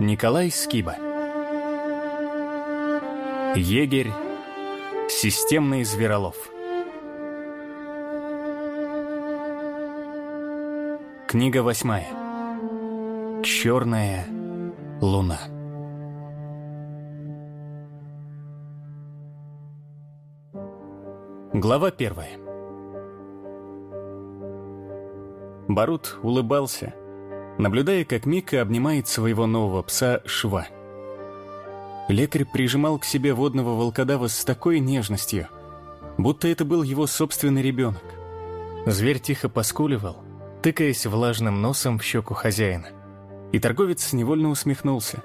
Николай Скиба. Егерь Системный зверолов. Книга восьмая. Черная луна. Глава первая. Барут улыбался, наблюдая, как Мика обнимает своего нового пса Шва. Лекарь прижимал к себе водного волкодава с такой нежностью, будто это был его собственный ребенок. Зверь тихо поскуливал, тыкаясь влажным носом в щеку хозяина. И торговец невольно усмехнулся.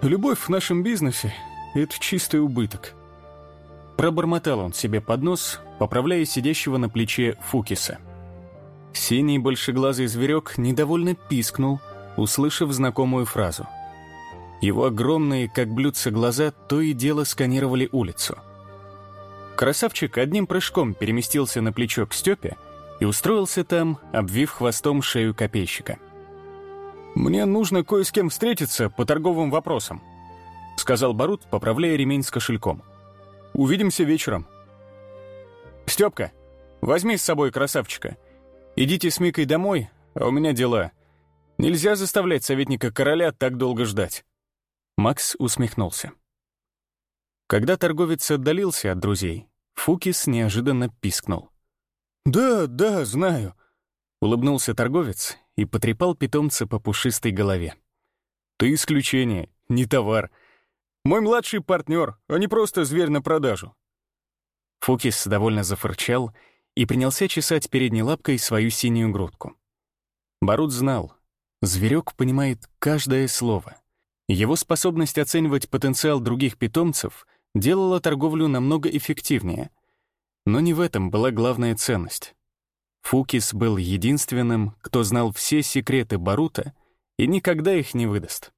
«Любовь в нашем бизнесе — это чистый убыток». Пробормотал он себе под нос, поправляя сидящего на плече Фукиса — Синий большеглазый зверек недовольно пискнул, услышав знакомую фразу. Его огромные, как блюдца, глаза то и дело сканировали улицу. Красавчик одним прыжком переместился на плечо к Степе и устроился там, обвив хвостом шею копейщика. «Мне нужно кое с кем встретиться по торговым вопросам», сказал Барут, поправляя ремень с кошельком. «Увидимся вечером». «Степка, возьми с собой красавчика», Идите с Микой домой, а у меня дела. Нельзя заставлять советника короля так долго ждать». Макс усмехнулся. Когда торговец отдалился от друзей, Фукис неожиданно пискнул. «Да, да, знаю», — улыбнулся торговец и потрепал питомца по пушистой голове. «Ты исключение, не товар. Мой младший партнер, а не просто зверь на продажу». Фукис довольно зафырчал и принялся чесать передней лапкой свою синюю грудку. Барут знал, зверек понимает каждое слово. Его способность оценивать потенциал других питомцев делала торговлю намного эффективнее. Но не в этом была главная ценность. Фукис был единственным, кто знал все секреты Барута и никогда их не выдаст.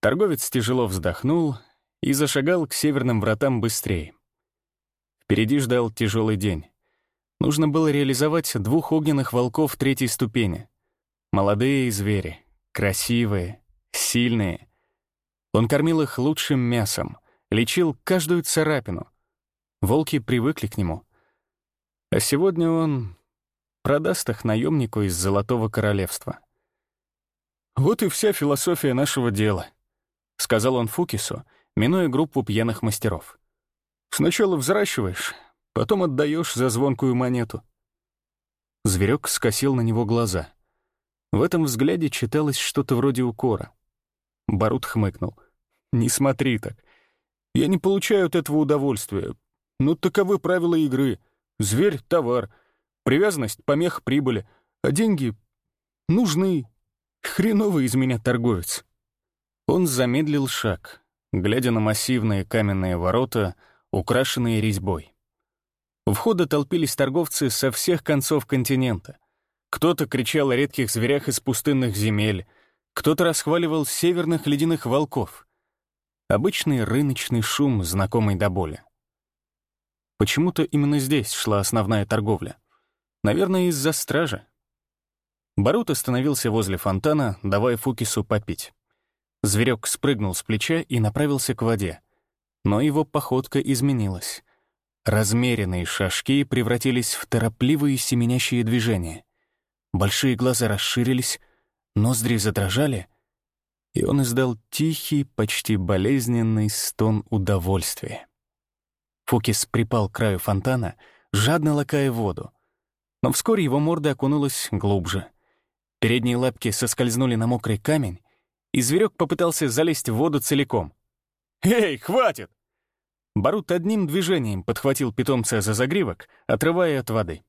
Торговец тяжело вздохнул и зашагал к северным вратам быстрее. Впереди ждал тяжелый день. Нужно было реализовать двух огненных волков третьей ступени. Молодые звери, красивые, сильные. Он кормил их лучшим мясом, лечил каждую царапину. Волки привыкли к нему. А сегодня он продаст их наемнику из Золотого Королевства. «Вот и вся философия нашего дела», — сказал он Фукису, минуя группу пьяных мастеров. Сначала взращиваешь, потом отдаешь за звонкую монету. Зверек скосил на него глаза. В этом взгляде читалось что-то вроде укора. Барут хмыкнул. «Не смотри так. Я не получаю от этого удовольствия. Но таковы правила игры. Зверь — товар. Привязанность — помех прибыли. А деньги нужны. Хреновый из меня торговец». Он замедлил шаг, глядя на массивные каменные ворота — украшенные резьбой. У входа толпились торговцы со всех концов континента. Кто-то кричал о редких зверях из пустынных земель, кто-то расхваливал северных ледяных волков. Обычный рыночный шум, знакомый до боли. Почему-то именно здесь шла основная торговля. Наверное, из-за стражи. Барут остановился возле фонтана, давая Фукису попить. Зверек спрыгнул с плеча и направился к воде но его походка изменилась. Размеренные шажки превратились в торопливые семенящие движения. Большие глаза расширились, ноздри задрожали, и он издал тихий, почти болезненный стон удовольствия. Фукис припал к краю фонтана, жадно лакая воду. Но вскоре его морда окунулась глубже. Передние лапки соскользнули на мокрый камень, и зверек попытался залезть в воду целиком. «Эй, хватит!» Барут одним движением подхватил питомца за загривок, отрывая от воды.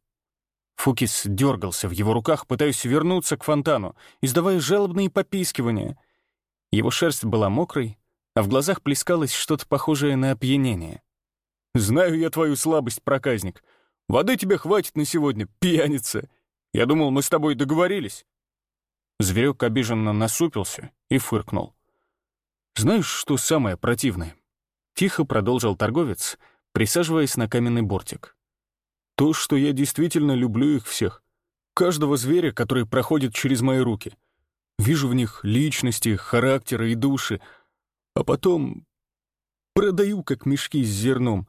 Фукис дергался в его руках, пытаясь вернуться к фонтану, издавая жалобные попискивания. Его шерсть была мокрой, а в глазах плескалось что-то похожее на опьянение. «Знаю я твою слабость, проказник. Воды тебе хватит на сегодня, пьяница. Я думал, мы с тобой договорились». Зверек обиженно насупился и фыркнул. «Знаешь, что самое противное? Тихо продолжил торговец, присаживаясь на каменный бортик. «То, что я действительно люблю их всех. Каждого зверя, который проходит через мои руки. вижу в них личности, характеры и души, а потом продаю как мешки с зерном.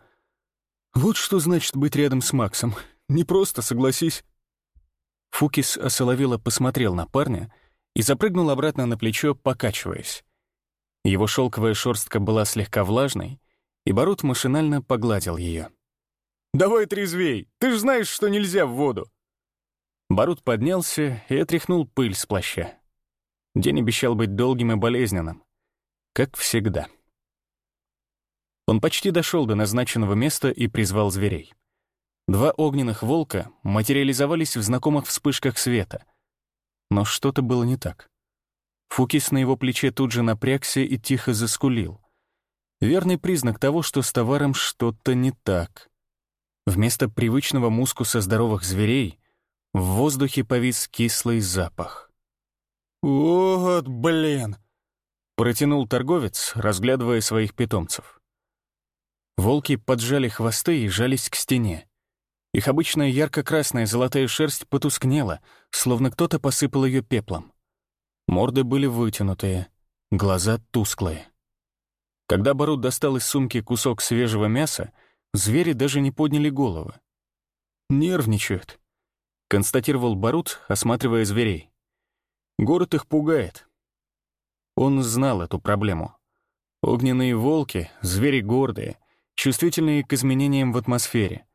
Вот что значит быть рядом с Максом. Не просто, согласись. Фукис осоловело посмотрел на парня и запрыгнул обратно на плечо, покачиваясь. Его шелковая шерстка была слегка влажной, и Барут машинально погладил ее. «Давай трезвей! Ты же знаешь, что нельзя в воду!» Барут поднялся и отряхнул пыль с плаща. День обещал быть долгим и болезненным. Как всегда. Он почти дошел до назначенного места и призвал зверей. Два огненных волка материализовались в знакомых вспышках света. Но что-то было не так. Фукис на его плече тут же напрягся и тихо заскулил. Верный признак того, что с товаром что-то не так. Вместо привычного мускуса здоровых зверей в воздухе повис кислый запах. «Вот, блин!» — протянул торговец, разглядывая своих питомцев. Волки поджали хвосты и жались к стене. Их обычная ярко-красная золотая шерсть потускнела, словно кто-то посыпал ее пеплом. Морды были вытянутые, глаза тусклые. Когда Барут достал из сумки кусок свежего мяса, звери даже не подняли головы. «Нервничают», — констатировал Барут, осматривая зверей. «Город их пугает». Он знал эту проблему. Огненные волки — звери гордые, чувствительные к изменениям в атмосфере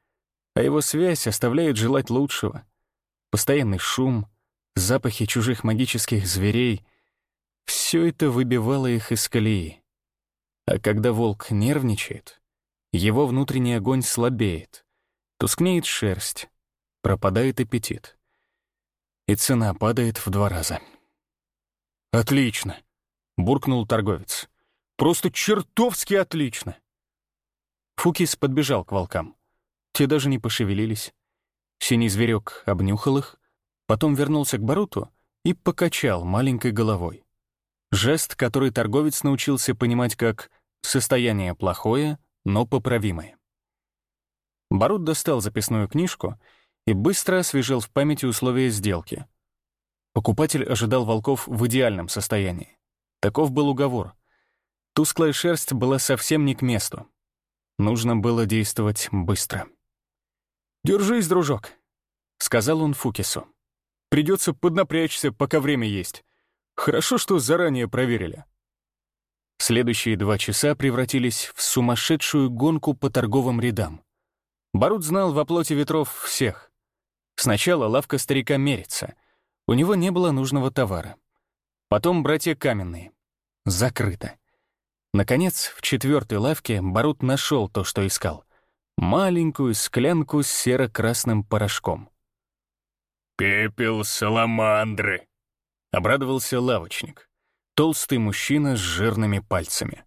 а его связь оставляет желать лучшего. Постоянный шум, запахи чужих магических зверей — все это выбивало их из колеи. А когда волк нервничает, его внутренний огонь слабеет, тускнеет шерсть, пропадает аппетит. И цена падает в два раза. «Отлично!» — буркнул торговец. «Просто чертовски отлично!» Фукис подбежал к волкам. Те даже не пошевелились. Синий зверек обнюхал их, потом вернулся к Баруту и покачал маленькой головой. Жест, который торговец научился понимать как «состояние плохое, но поправимое». Барут достал записную книжку и быстро освежил в памяти условия сделки. Покупатель ожидал волков в идеальном состоянии. Таков был уговор. Тусклая шерсть была совсем не к месту. Нужно было действовать быстро. «Держись, дружок», — сказал он Фукису. «Придется поднапрячься, пока время есть. Хорошо, что заранее проверили». Следующие два часа превратились в сумасшедшую гонку по торговым рядам. Барут знал во плоти ветров всех. Сначала лавка старика мерится. У него не было нужного товара. Потом братья каменные. Закрыто. Наконец, в четвертой лавке Барут нашел то, что искал маленькую склянку с серо-красным порошком. «Пепел саламандры», — обрадовался лавочник. Толстый мужчина с жирными пальцами.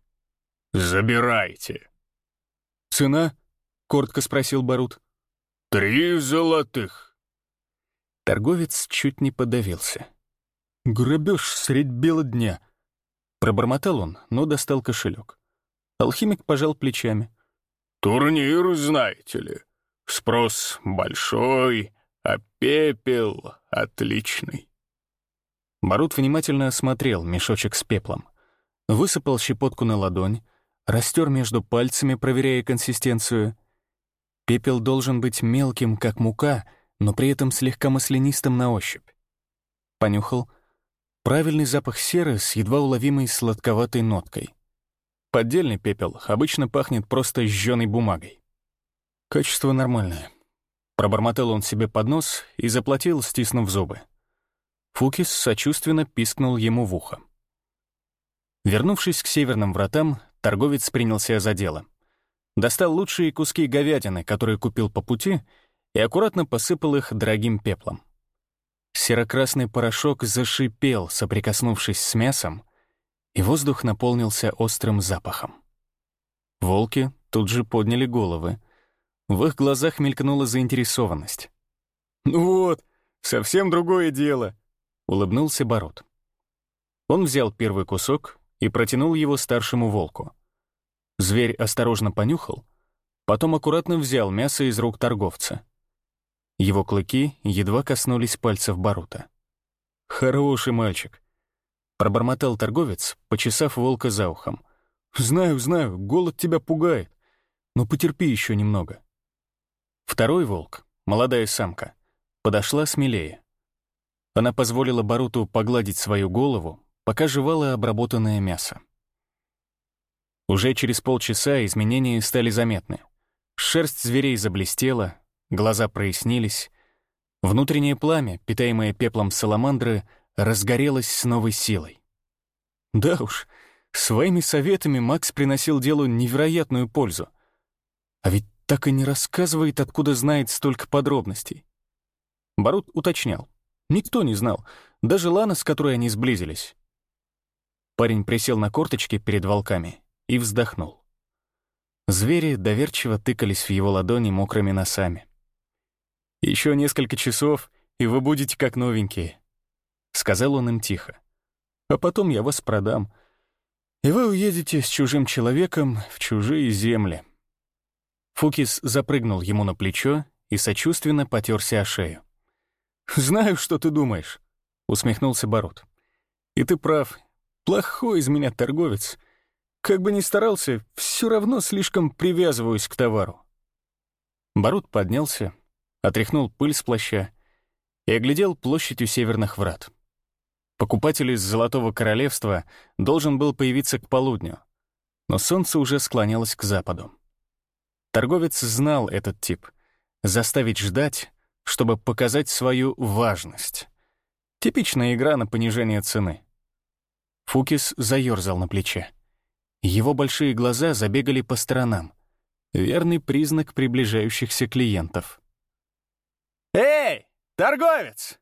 «Забирайте». «Цена?» — коротко спросил Барут. «Три золотых». Торговец чуть не подавился. «Грабеж средь бела дня», — пробормотал он, но достал кошелек. Алхимик пожал плечами. Турнир, знаете ли. Спрос большой, а пепел отличный. Барут внимательно осмотрел мешочек с пеплом. Высыпал щепотку на ладонь, растер между пальцами, проверяя консистенцию. Пепел должен быть мелким, как мука, но при этом слегка маслянистым на ощупь. Понюхал. Правильный запах серы с едва уловимой сладковатой ноткой. Поддельный пепел обычно пахнет просто жженой бумагой. Качество нормальное. Пробормотал он себе под нос и заплатил, стиснув зубы. Фукис сочувственно пискнул ему в ухо. Вернувшись к северным вратам, торговец принялся за дело. Достал лучшие куски говядины, которые купил по пути, и аккуратно посыпал их дорогим пеплом. Серокрасный порошок зашипел, соприкоснувшись с мясом, и воздух наполнился острым запахом. Волки тут же подняли головы. В их глазах мелькнула заинтересованность. «Ну вот, совсем другое дело», — улыбнулся Бород. Он взял первый кусок и протянул его старшему волку. Зверь осторожно понюхал, потом аккуратно взял мясо из рук торговца. Его клыки едва коснулись пальцев Барута. «Хороший мальчик», Пробормотал торговец, почесав волка за ухом. «Знаю, знаю, голод тебя пугает, но потерпи еще немного». Второй волк, молодая самка, подошла смелее. Она позволила Баруту погладить свою голову, пока жевала обработанное мясо. Уже через полчаса изменения стали заметны. Шерсть зверей заблестела, глаза прояснились. Внутреннее пламя, питаемое пеплом саламандры, разгорелось с новой силой. Да уж, своими советами Макс приносил делу невероятную пользу. А ведь так и не рассказывает, откуда знает столько подробностей. Барут уточнял. Никто не знал, даже Лана, с которой они сблизились. Парень присел на корточки перед волками и вздохнул. Звери доверчиво тыкались в его ладони мокрыми носами. Еще несколько часов, и вы будете как новенькие», — сказал он им тихо. «А потом я вас продам, и вы уедете с чужим человеком в чужие земли». Фукис запрыгнул ему на плечо и сочувственно потерся о шею. «Знаю, что ты думаешь», — усмехнулся Бород. «И ты прав. Плохой из меня торговец. Как бы ни старался, все равно слишком привязываюсь к товару». Бород поднялся, отряхнул пыль с плаща и оглядел площадь у северных врат. Покупатель из Золотого Королевства должен был появиться к полудню, но солнце уже склонялось к западу. Торговец знал этот тип — заставить ждать, чтобы показать свою важность. Типичная игра на понижение цены. Фукис заерзал на плече. Его большие глаза забегали по сторонам. Верный признак приближающихся клиентов. «Эй, торговец!»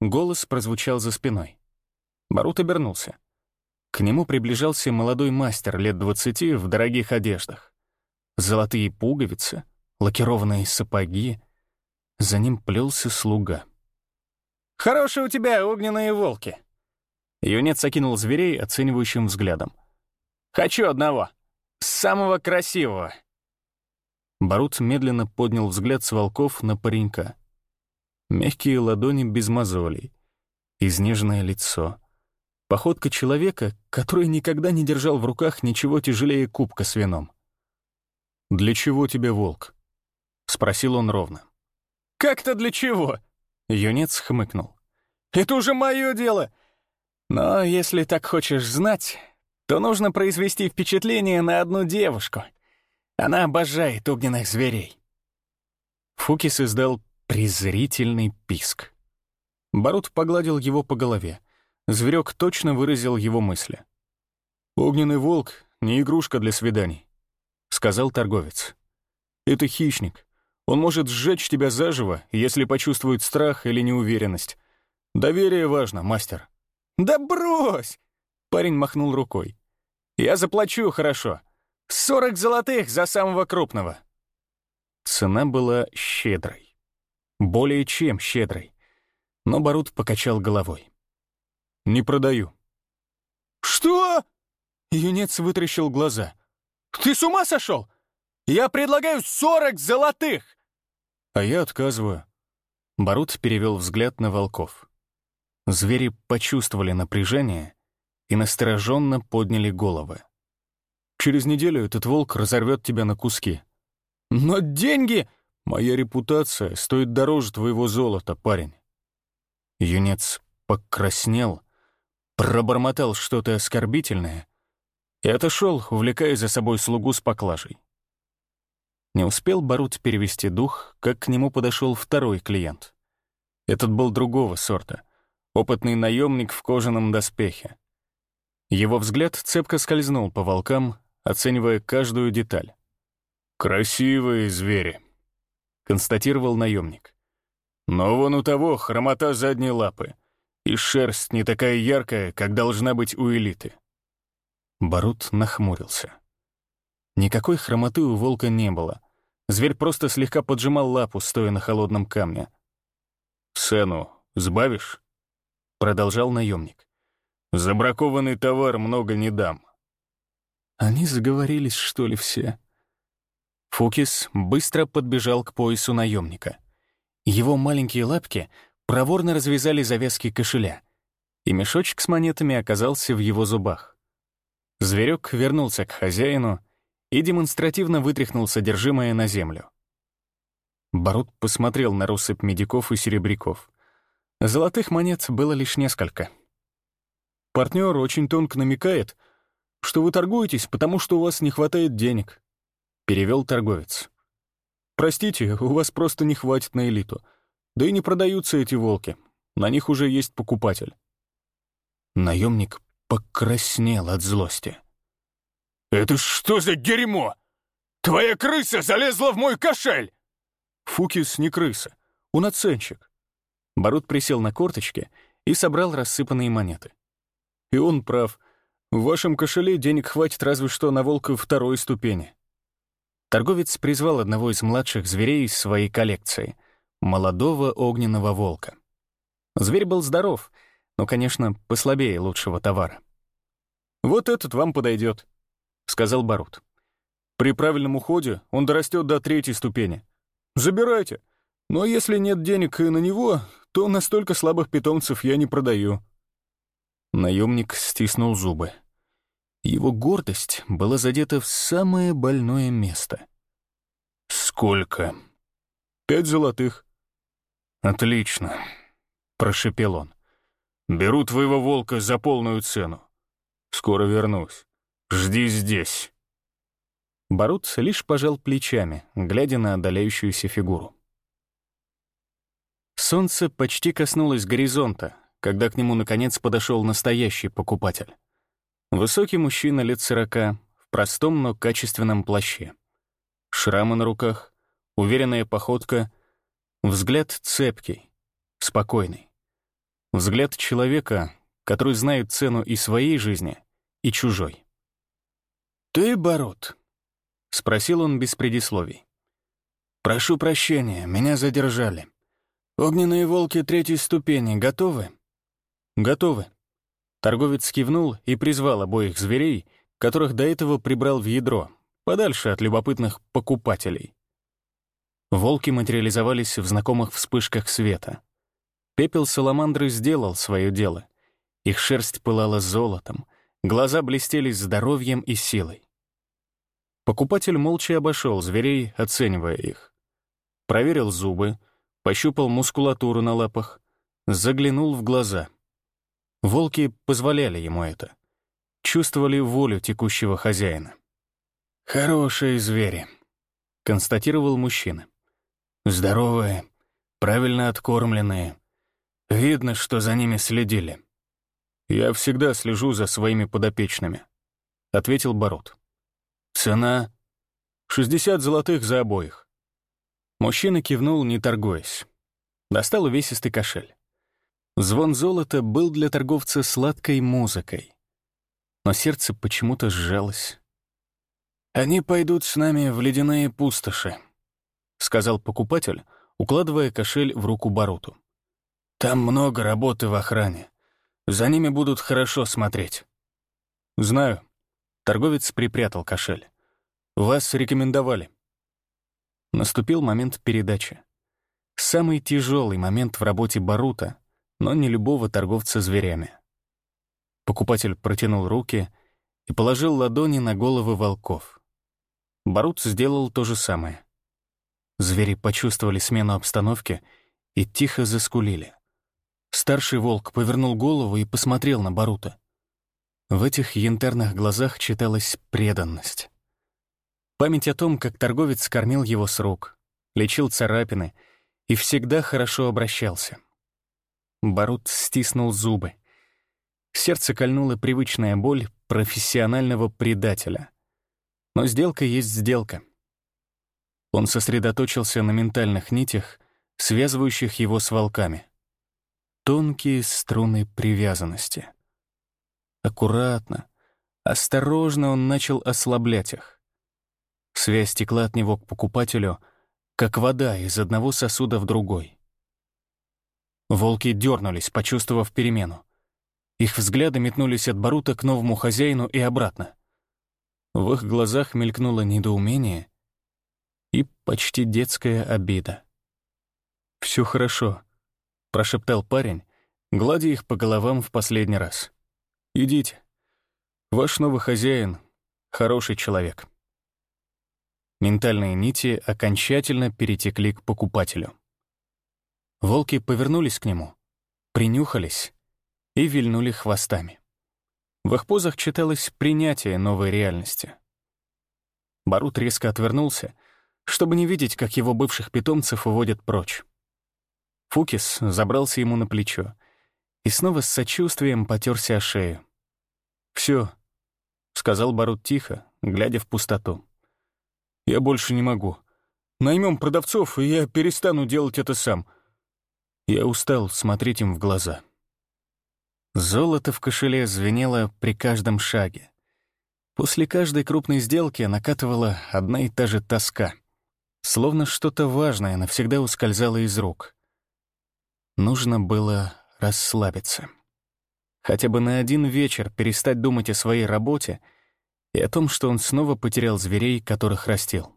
Голос прозвучал за спиной. Барут обернулся. К нему приближался молодой мастер лет двадцати в дорогих одеждах. Золотые пуговицы, лакированные сапоги. За ним плелся слуга. «Хорошие у тебя огненные волки!» Юнец окинул зверей оценивающим взглядом. «Хочу одного. Самого красивого!» Барут медленно поднял взгляд с волков на паренька. Мягкие ладони без мозолей, изнеженное лицо. Походка человека, который никогда не держал в руках ничего тяжелее кубка с вином. «Для чего тебе волк?» — спросил он ровно. «Как-то для чего?» — юнец хмыкнул. «Это уже мое дело. Но если так хочешь знать, то нужно произвести впечатление на одну девушку. Она обожает огненных зверей». Фукис издал Презрительный писк. Барут погладил его по голове. Зверек точно выразил его мысли. «Огненный волк — не игрушка для свиданий», — сказал торговец. «Это хищник. Он может сжечь тебя заживо, если почувствует страх или неуверенность. Доверие важно, мастер». «Да брось!» — парень махнул рукой. «Я заплачу хорошо. Сорок золотых за самого крупного». Цена была щедрой. Более чем щедрой. Но Барут покачал головой. «Не продаю». «Что?» Юнец вытрящил глаза. «Ты с ума сошел? Я предлагаю сорок золотых!» А я отказываю. Барут перевел взгляд на волков. Звери почувствовали напряжение и настороженно подняли головы. «Через неделю этот волк разорвет тебя на куски». «Но деньги...» Моя репутация стоит дороже твоего золота, парень. Юнец покраснел, пробормотал что-то оскорбительное и отошел, увлекая за собой слугу с поклажей. Не успел Барут перевести дух, как к нему подошел второй клиент. Этот был другого сорта, опытный наемник в кожаном доспехе. Его взгляд цепко скользнул по волкам, оценивая каждую деталь. «Красивые звери», — констатировал наемник. «Но вон у того хромота задней лапы, и шерсть не такая яркая, как должна быть у элиты». Барут нахмурился. Никакой хромоты у волка не было. Зверь просто слегка поджимал лапу, стоя на холодном камне. «Цену сбавишь?» — продолжал наемник. «Забракованный товар много не дам». Они заговорились, что ли, все? Фукис быстро подбежал к поясу наемника. Его маленькие лапки проворно развязали завязки кошеля. и мешочек с монетами оказался в его зубах. Зверек вернулся к хозяину и демонстративно вытряхнул содержимое на землю. Барут посмотрел на россыпь медиков и серебряков. Золотых монет было лишь несколько. Партнер очень тонко намекает, что вы торгуетесь, потому что у вас не хватает денег, — перевел торговец. Простите, у вас просто не хватит на элиту. Да и не продаются эти волки. На них уже есть покупатель. Наемник покраснел от злости. «Это что за дерьмо? Твоя крыса залезла в мой кошель!» Фукис не крыса, он оценщик. Барут присел на корточки и собрал рассыпанные монеты. И он прав. В вашем кошеле денег хватит разве что на волка второй ступени. Торговец призвал одного из младших зверей из своей коллекции — молодого огненного волка. Зверь был здоров, но, конечно, послабее лучшего товара. «Вот этот вам подойдет», — сказал Барут. «При правильном уходе он дорастет до третьей ступени. Забирайте. Но если нет денег и на него, то настолько слабых питомцев я не продаю». Наемник стиснул зубы. Его гордость была задета в самое больное место. «Сколько?» «Пять золотых». «Отлично», — прошепел он. «Беру твоего волка за полную цену. Скоро вернусь. Жди здесь». Барут лишь пожал плечами, глядя на отдаляющуюся фигуру. Солнце почти коснулось горизонта, когда к нему наконец подошел настоящий покупатель. Высокий мужчина лет сорока, в простом, но качественном плаще. Шрамы на руках, уверенная походка, взгляд цепкий, спокойный. Взгляд человека, который знает цену и своей жизни, и чужой. «Ты, Бород?» — спросил он без предисловий. «Прошу прощения, меня задержали. Огненные волки третьей ступени готовы?» «Готовы». Торговец кивнул и призвал обоих зверей, которых до этого прибрал в ядро, подальше от любопытных покупателей. Волки материализовались в знакомых вспышках света. Пепел саламандры сделал свое дело. Их шерсть пылала золотом, глаза блестели здоровьем и силой. Покупатель молча обошел зверей, оценивая их. Проверил зубы, пощупал мускулатуру на лапах, заглянул в глаза — Волки позволяли ему это. Чувствовали волю текущего хозяина. «Хорошие звери», — констатировал мужчина. «Здоровые, правильно откормленные. Видно, что за ними следили». «Я всегда слежу за своими подопечными», — ответил Бород. «Цена — шестьдесят золотых за обоих». Мужчина кивнул, не торгуясь. Достал увесистый кошель. Звон золота был для торговца сладкой музыкой. Но сердце почему-то сжалось. «Они пойдут с нами в ледяные пустоши», — сказал покупатель, укладывая кошель в руку Баруту. «Там много работы в охране. За ними будут хорошо смотреть». «Знаю». Торговец припрятал кошель. «Вас рекомендовали». Наступил момент передачи. Самый тяжелый момент в работе Барута — но не любого торговца зверями. Покупатель протянул руки и положил ладони на головы волков. Барут сделал то же самое. Звери почувствовали смену обстановки и тихо заскулили. Старший волк повернул голову и посмотрел на Барута. В этих янтарных глазах читалась преданность. Память о том, как торговец кормил его с рук, лечил царапины и всегда хорошо обращался — Барут стиснул зубы. Сердце кольнула привычная боль профессионального предателя. Но сделка есть сделка. Он сосредоточился на ментальных нитях, связывающих его с волками. Тонкие струны привязанности. Аккуратно, осторожно он начал ослаблять их. Связь текла от него к покупателю, как вода из одного сосуда в другой. Волки дернулись, почувствовав перемену. Их взгляды метнулись от Барута к новому хозяину и обратно. В их глазах мелькнуло недоумение и почти детская обида. «Все хорошо», — прошептал парень, гладя их по головам в последний раз. «Идите. Ваш новый хозяин — хороший человек». Ментальные нити окончательно перетекли к покупателю. Волки повернулись к нему, принюхались и вильнули хвостами. В их позах читалось принятие новой реальности. Барут резко отвернулся, чтобы не видеть, как его бывших питомцев уводят прочь. Фукис забрался ему на плечо и снова с сочувствием потерся о шею. «Все», — сказал Барут тихо, глядя в пустоту. «Я больше не могу. Наймем продавцов, и я перестану делать это сам». Я устал смотреть им в глаза. Золото в кошеле звенело при каждом шаге. После каждой крупной сделки накатывала одна и та же тоска. Словно что-то важное навсегда ускользало из рук. Нужно было расслабиться. Хотя бы на один вечер перестать думать о своей работе и о том, что он снова потерял зверей, которых растил.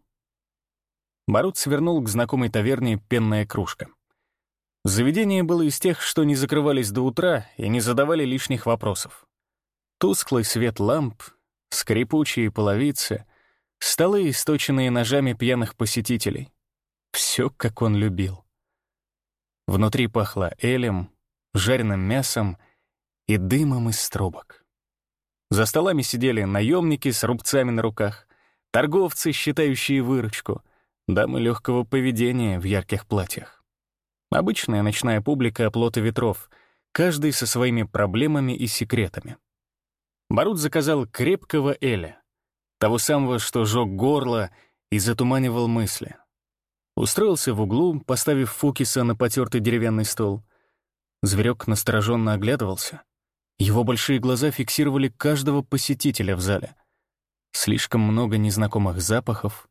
Барут свернул к знакомой таверне «Пенная кружка». Заведение было из тех, что не закрывались до утра и не задавали лишних вопросов. Тусклый свет ламп, скрипучие половицы, столы, источенные ножами пьяных посетителей. Все, как он любил. Внутри пахло элем, жареным мясом и дымом из трубок. За столами сидели наемники с рубцами на руках, торговцы, считающие выручку, дамы легкого поведения в ярких платьях. Обычная ночная публика оплота ветров, каждый со своими проблемами и секретами. Барут заказал крепкого Эля, того самого, что жег горло и затуманивал мысли. Устроился в углу, поставив Фукиса на потертый деревянный стол. Зверек настороженно оглядывался — его большие глаза фиксировали каждого посетителя в зале. Слишком много незнакомых запахов,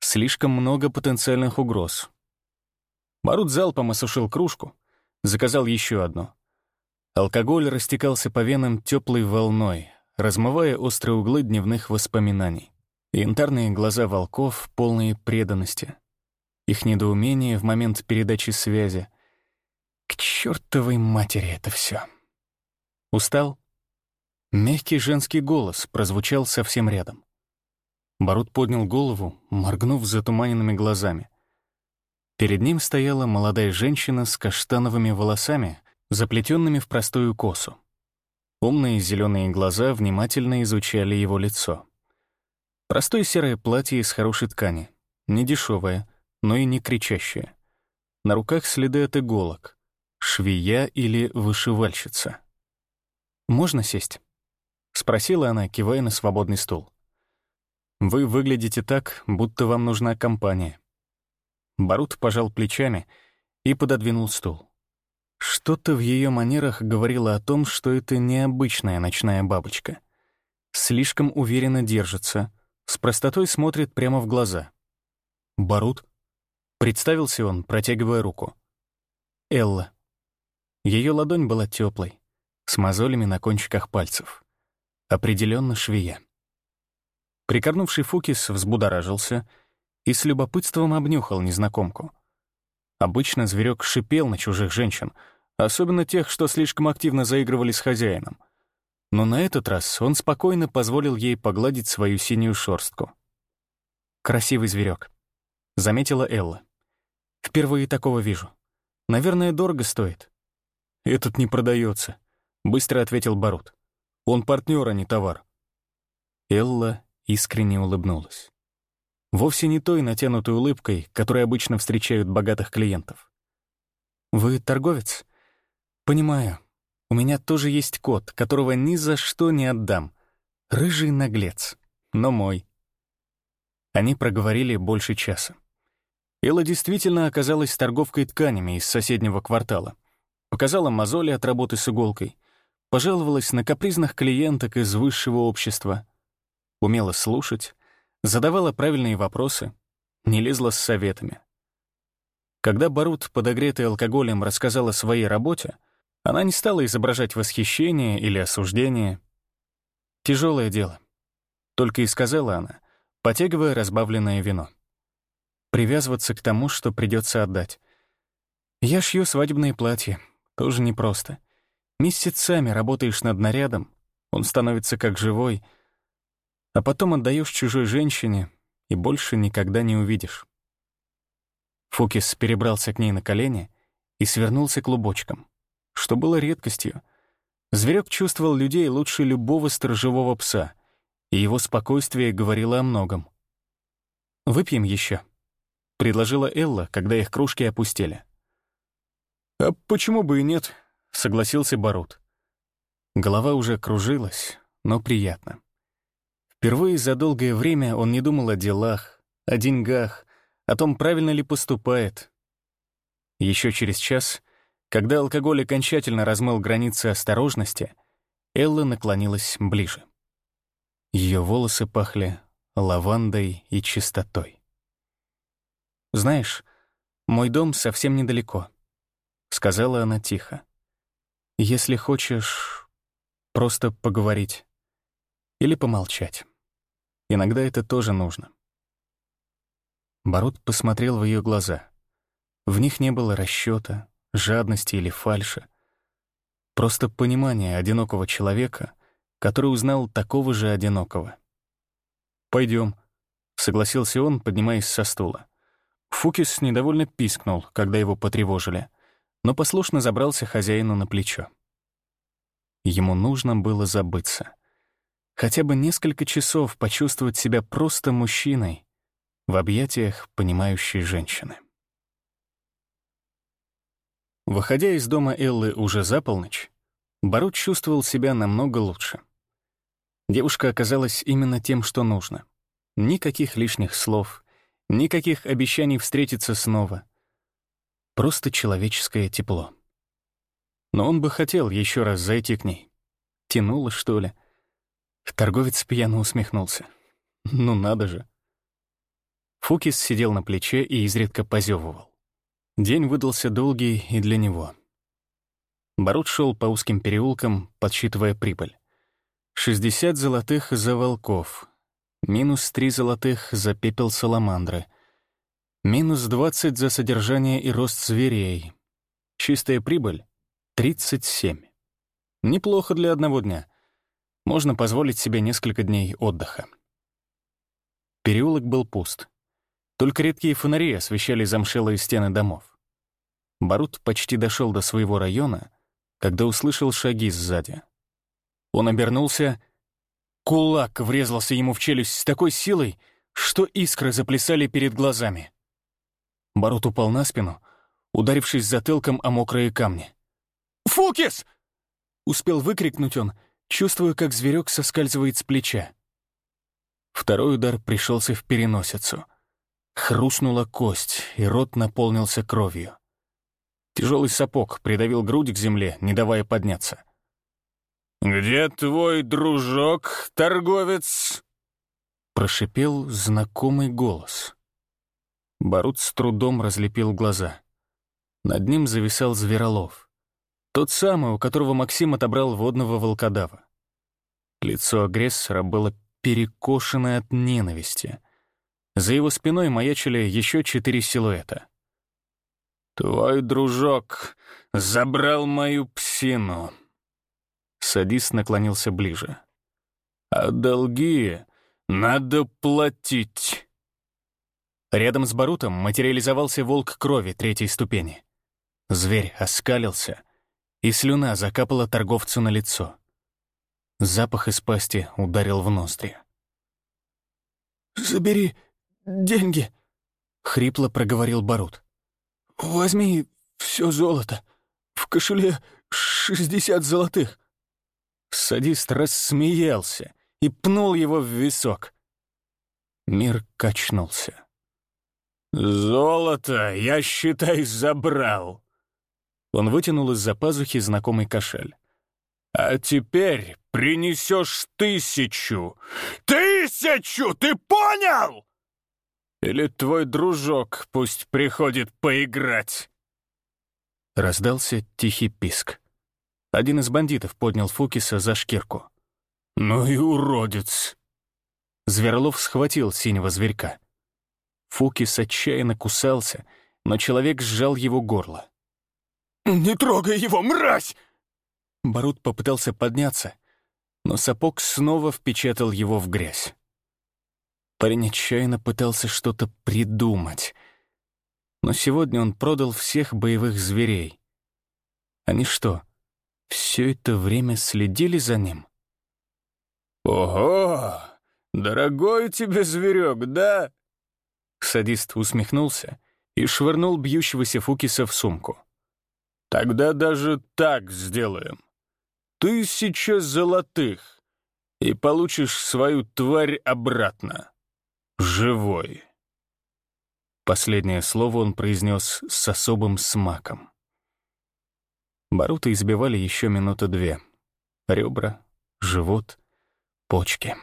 слишком много потенциальных угроз. Барут залпом осушил кружку, заказал еще одну. Алкоголь растекался по венам теплой волной, размывая острые углы дневных воспоминаний. Янтарные глаза волков, полные преданности. Их недоумение в момент передачи связи. К чертовой матери это все. «Устал?» Мягкий женский голос прозвучал совсем рядом. Барут поднял голову, моргнув затуманенными глазами. Перед ним стояла молодая женщина с каштановыми волосами, заплетенными в простую косу. Умные зеленые глаза внимательно изучали его лицо. Простое серое платье из хорошей ткани, не дешевое, но и не кричащее. На руках следы от иголок, швея или вышивальщица. «Можно сесть?» — спросила она, кивая на свободный стул. «Вы выглядите так, будто вам нужна компания». Барут пожал плечами и пододвинул стул. Что-то в ее манерах говорило о том, что это необычная ночная бабочка. Слишком уверенно держится, с простотой смотрит прямо в глаза. «Барут?» — представился он, протягивая руку. «Элла». Ее ладонь была теплой, с мозолями на кончиках пальцев. Определенно швея. Прикорнувший Фукис взбудоражился и с любопытством обнюхал незнакомку. Обычно зверек шипел на чужих женщин, особенно тех, что слишком активно заигрывали с хозяином. Но на этот раз он спокойно позволил ей погладить свою синюю шорстку. «Красивый зверек, заметила Элла. «Впервые такого вижу. Наверное, дорого стоит». «Этот не продается, — быстро ответил Барут. «Он партнер, а не товар». Элла искренне улыбнулась. Вовсе не той натянутой улыбкой, которой обычно встречают богатых клиентов. «Вы торговец?» «Понимаю. У меня тоже есть кот, которого ни за что не отдам. Рыжий наглец, но мой». Они проговорили больше часа. Элла действительно оказалась торговкой тканями из соседнего квартала. Показала мозоли от работы с иголкой, пожаловалась на капризных клиенток из высшего общества, умела слушать, задавала правильные вопросы, не лезла с советами. Когда Барут, подогретый алкоголем, рассказала о своей работе, она не стала изображать восхищение или осуждение. Тяжелое дело. Только и сказала она, потягивая разбавленное вино. Привязываться к тому, что придется отдать. Я шью свадебные платья, тоже непросто — Месяцами работаешь над нарядом, он становится как живой, а потом отдаешь чужой женщине и больше никогда не увидишь. Фокис перебрался к ней на колени и свернулся клубочком, что было редкостью. Зверек чувствовал людей лучше любого сторожевого пса, и его спокойствие говорило о многом. «Выпьем еще», — предложила Элла, когда их кружки опустили. «А почему бы и нет?» — согласился Барут. Голова уже кружилась, но приятно. Впервые за долгое время он не думал о делах, о деньгах, о том, правильно ли поступает. Еще через час, когда алкоголь окончательно размыл границы осторожности, Элла наклонилась ближе. Ее волосы пахли лавандой и чистотой. «Знаешь, мой дом совсем недалеко», — сказала она тихо. «Если хочешь просто поговорить или помолчать. Иногда это тоже нужно». Бород посмотрел в ее глаза. В них не было расчета, жадности или фальши. Просто понимание одинокого человека, который узнал такого же одинокого. Пойдем, согласился он, поднимаясь со стула. Фукис недовольно пискнул, когда его потревожили, но послушно забрался хозяину на плечо. Ему нужно было забыться. Хотя бы несколько часов почувствовать себя просто мужчиной в объятиях понимающей женщины. Выходя из дома Эллы уже за полночь, Барут чувствовал себя намного лучше — Девушка оказалась именно тем, что нужно. Никаких лишних слов, никаких обещаний встретиться снова. Просто человеческое тепло. Но он бы хотел еще раз зайти к ней. Тянуло, что ли? Торговец пьяно усмехнулся. Ну надо же. Фукис сидел на плече и изредка позевывал. День выдался долгий и для него. Барут шел по узким переулкам, подсчитывая прибыль. 60 золотых за волков, минус 3 золотых за пепел саламандры, минус 20 за содержание и рост зверей. Чистая прибыль — 37. Неплохо для одного дня. Можно позволить себе несколько дней отдыха. Переулок был пуст. Только редкие фонари освещали замшелые стены домов. Барут почти дошел до своего района, когда услышал шаги сзади. Он обернулся. Кулак врезался ему в челюсть с такой силой, что искры заплясали перед глазами. Барут упал на спину, ударившись затылком о мокрые камни. «Фукис!» — успел выкрикнуть он, чувствуя, как зверек соскальзывает с плеча. Второй удар пришелся в переносицу. Хрустнула кость, и рот наполнился кровью. Тяжелый сапог придавил грудь к земле, не давая подняться. «Где твой дружок, торговец?» Прошипел знакомый голос. Барут с трудом разлепил глаза. Над ним зависал Зверолов. Тот самый, у которого Максим отобрал водного волкодава. Лицо агрессора было перекошено от ненависти. За его спиной маячили еще четыре силуэта. «Твой дружок забрал мою псину», Садист наклонился ближе. «А долги надо платить». Рядом с Барутом материализовался волк крови третьей ступени. Зверь оскалился, и слюна закапала торговцу на лицо. Запах из пасти ударил в ноздри. «Забери деньги», — хрипло проговорил Барут. «Возьми все золото. В кошеле шестьдесят золотых. Садист рассмеялся и пнул его в висок. Мир качнулся. «Золото я, считай, забрал!» Он вытянул из-за пазухи знакомый кошель. «А теперь принесешь тысячу! Тысячу! Ты понял? Или твой дружок пусть приходит поиграть?» Раздался тихий писк. Один из бандитов поднял Фукиса за шкирку. «Ну и уродец!» Зверлов схватил синего зверька. Фукис отчаянно кусался, но человек сжал его горло. «Не трогай его, мразь!» Барут попытался подняться, но сапог снова впечатал его в грязь. Парень отчаянно пытался что-то придумать. Но сегодня он продал всех боевых зверей. Они что, все это время следили за ним? «Ого! Дорогой тебе зверек, да?» Садист усмехнулся и швырнул бьющегося Фукиса в сумку. «Тогда даже так сделаем. Тысяча золотых, и получишь свою тварь обратно. Живой». Последнее слово он произнес с особым смаком. Барута избивали еще минуты две. Ребра, живот, почки.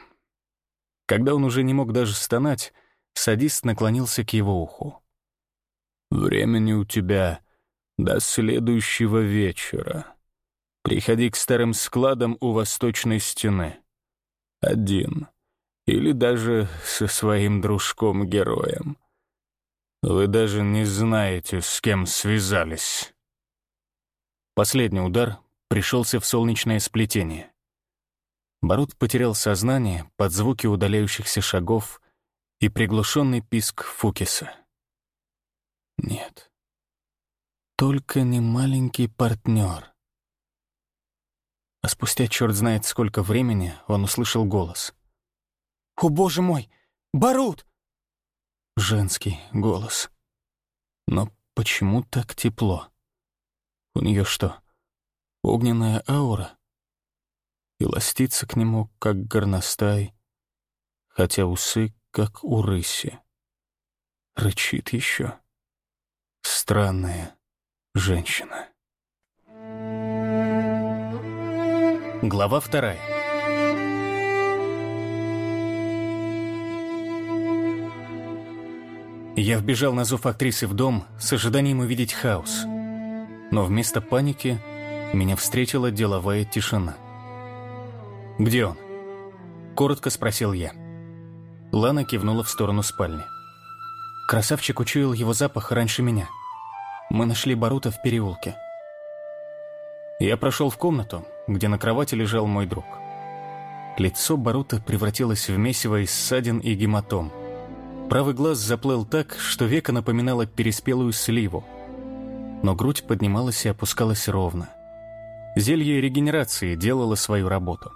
Когда он уже не мог даже стонать, садист наклонился к его уху. «Времени у тебя до следующего вечера. Приходи к старым складам у восточной стены. Один. Или даже со своим дружком-героем. Вы даже не знаете, с кем связались». Последний удар пришелся в солнечное сплетение. Барут потерял сознание под звуки удаляющихся шагов и приглушенный писк Фукиса. Нет. Только не маленький партнер. А спустя черт знает сколько времени он услышал голос. «О, боже мой! Барут!» Женский голос. Но почему так тепло? У нее что, огненная аура? и ластится к нему, как горностай, хотя усы, как у рыси. Рычит еще. Странная женщина. Глава вторая. Я вбежал на зов актрисы в дом с ожиданием увидеть хаос. Но вместо паники меня встретила деловая тишина. «Где он?» Коротко спросил я. Лана кивнула в сторону спальни. Красавчик учуял его запах раньше меня. Мы нашли Барута в переулке. Я прошел в комнату, где на кровати лежал мой друг. Лицо Барута превратилось в месиво из ссадин и гематом. Правый глаз заплыл так, что века напоминало переспелую сливу. Но грудь поднималась и опускалась ровно. Зелье регенерации делало свою работу.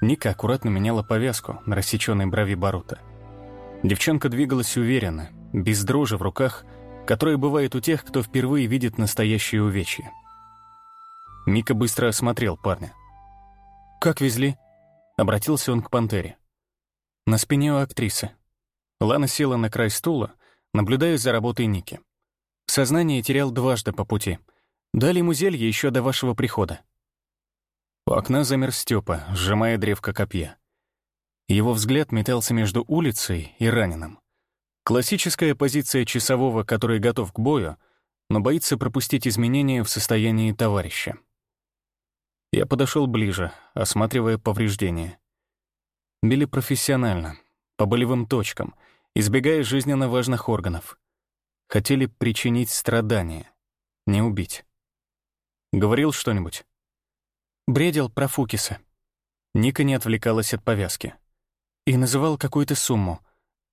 Ника аккуратно меняла повязку на рассеченной брови Барута. Девчонка двигалась уверенно, без дрожи в руках, которая бывает у тех, кто впервые видит настоящее увечье. Мика быстро осмотрел парня. «Как везли?» — обратился он к пантере. На спине у актрисы. Лана села на край стула, наблюдая за работой Ники. Сознание терял дважды по пути. Дали ему зелье еще до вашего прихода. У окна замер Степа, сжимая древко копья. Его взгляд метался между улицей и раненым. Классическая позиция часового, который готов к бою, но боится пропустить изменения в состоянии товарища. Я подошел ближе, осматривая повреждения. Били профессионально, по болевым точкам, избегая жизненно важных органов. Хотели причинить страдания, не убить. Говорил что-нибудь? Бредил про Фукиса. Ника не отвлекалась от повязки. И называл какую-то сумму.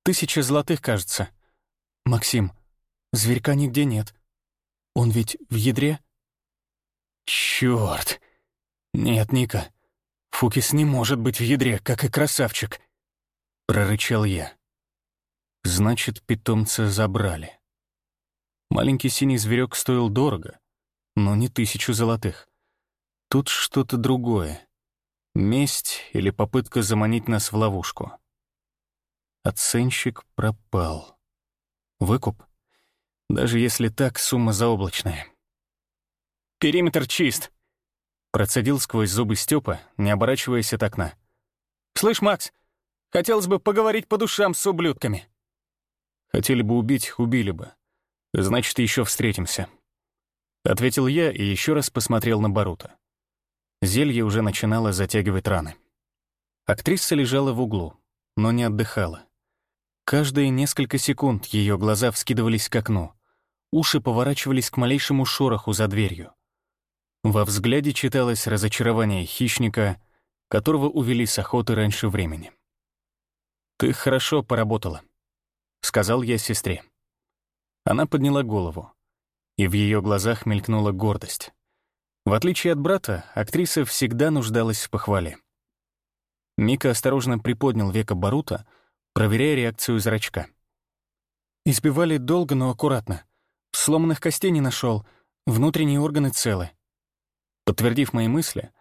Тысяча золотых, кажется. «Максим, зверька нигде нет. Он ведь в ядре?» «Чёрт! Нет, Ника, Фукис не может быть в ядре, как и красавчик!» Прорычал я. Значит, питомца забрали. Маленький синий зверек стоил дорого, но не тысячу золотых. Тут что-то другое. Месть или попытка заманить нас в ловушку. Оценщик пропал. Выкуп? Даже если так, сумма заоблачная. «Периметр чист!» Процедил сквозь зубы Степа, не оборачиваясь от окна. «Слышь, Макс, хотелось бы поговорить по душам с ублюдками». Хотели бы убить, убили бы. Значит, еще встретимся. Ответил я и еще раз посмотрел на Барута. Зелье уже начинало затягивать раны. Актриса лежала в углу, но не отдыхала. Каждые несколько секунд ее глаза вскидывались к окну, уши поворачивались к малейшему шороху за дверью. Во взгляде читалось разочарование хищника, которого увели с охоты раньше времени. «Ты хорошо поработала», — сказал я сестре. Она подняла голову, и в ее глазах мелькнула гордость. В отличие от брата, актриса всегда нуждалась в похвале. Мика осторожно приподнял веко Барута, проверяя реакцию зрачка. Избивали долго, но аккуратно. Сломанных костей не нашел, внутренние органы целы. Подтвердив мои мысли,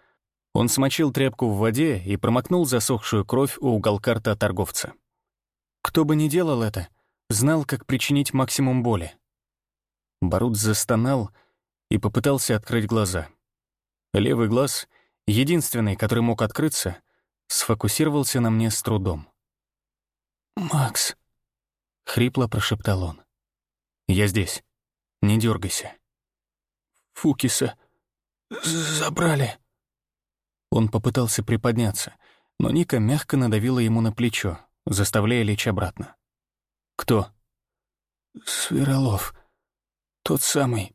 он смочил тряпку в воде и промокнул засохшую кровь у уголка рта торговца. Кто бы ни делал это, знал, как причинить максимум боли. Барут застонал и попытался открыть глаза. Левый глаз, единственный, который мог открыться, сфокусировался на мне с трудом. «Макс», — хрипло прошептал он. «Я здесь. Не дергайся». «Фукиса забрали». Он попытался приподняться, но Ника мягко надавила ему на плечо, заставляя лечь обратно. «Кто?» «Сверолов. Тот самый.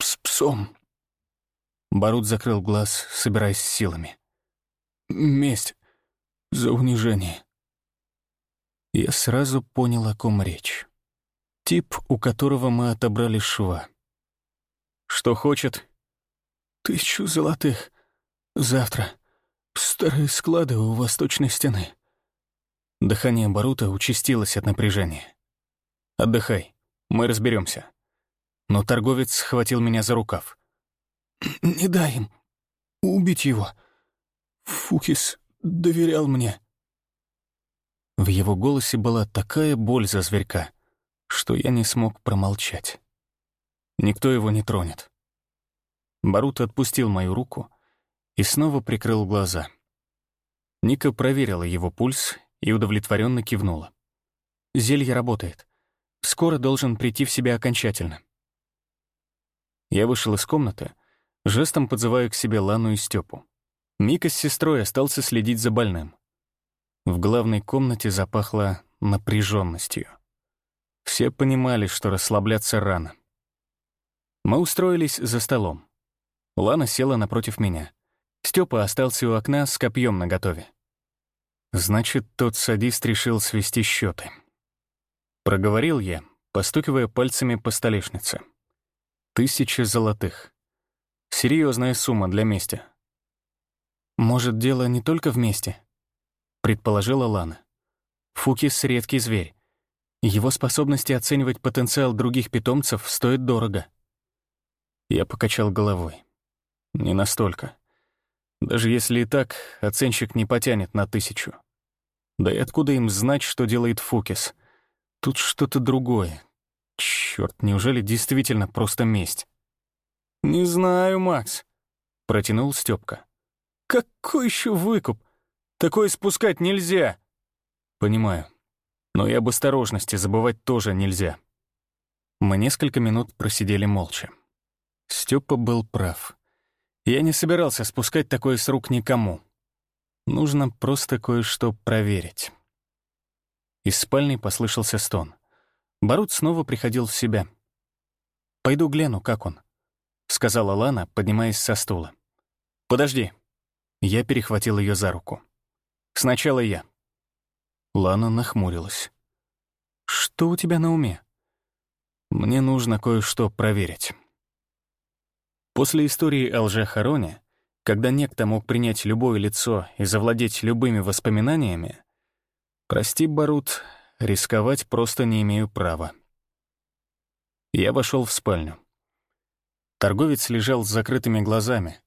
С псом». Барут закрыл глаз, собираясь с силами. «Месть за унижение». Я сразу понял, о ком речь. Тип, у которого мы отобрали шва. Что хочет? Тысячу золотых. Завтра. Старые склады у восточной стены. Дыхание Барута участилось от напряжения. «Отдыхай, мы разберемся. Но торговец схватил меня за рукав. «Не дай им. Убить его. Фукис доверял мне». В его голосе была такая боль за зверька, что я не смог промолчать. Никто его не тронет. Барут отпустил мою руку и снова прикрыл глаза. Ника проверила его пульс и удовлетворенно кивнула. «Зелье работает. Скоро должен прийти в себя окончательно». Я вышел из комнаты, жестом подзываю к себе Лану и Степу. Мика с сестрой остался следить за больным. В главной комнате запахло напряженностью. Все понимали, что расслабляться рано. Мы устроились за столом. Лана села напротив меня. Степа остался у окна с копьем наготове. Значит, тот садист решил свести счеты. Проговорил я, постукивая пальцами по столешнице. Тысяча золотых. Серьезная сумма для мести. Может, дело не только в мести? предположила Лана. Фукис — редкий зверь. Его способности оценивать потенциал других питомцев стоят дорого. Я покачал головой. Не настолько. Даже если и так, оценщик не потянет на тысячу. Да и откуда им знать, что делает Фукис? Тут что-то другое. Черт, неужели действительно просто месть? «Не знаю, Макс», — протянул Степка. «Какой еще выкуп? Такое спускать нельзя!» «Понимаю. Но и об осторожности забывать тоже нельзя». Мы несколько минут просидели молча. Степа был прав. Я не собирался спускать такое с рук никому. Нужно просто кое-что проверить. Из спальни послышался стон. Барут снова приходил в себя. «Пойду гляну, как он», — сказала Лана, поднимаясь со стула. «Подожди». Я перехватил ее за руку. Сначала я». Лана нахмурилась. «Что у тебя на уме?» «Мне нужно кое-что проверить». После истории о лжехароне, когда некто мог принять любое лицо и завладеть любыми воспоминаниями, прости, Барут, рисковать просто не имею права. Я вошел в спальню. Торговец лежал с закрытыми глазами,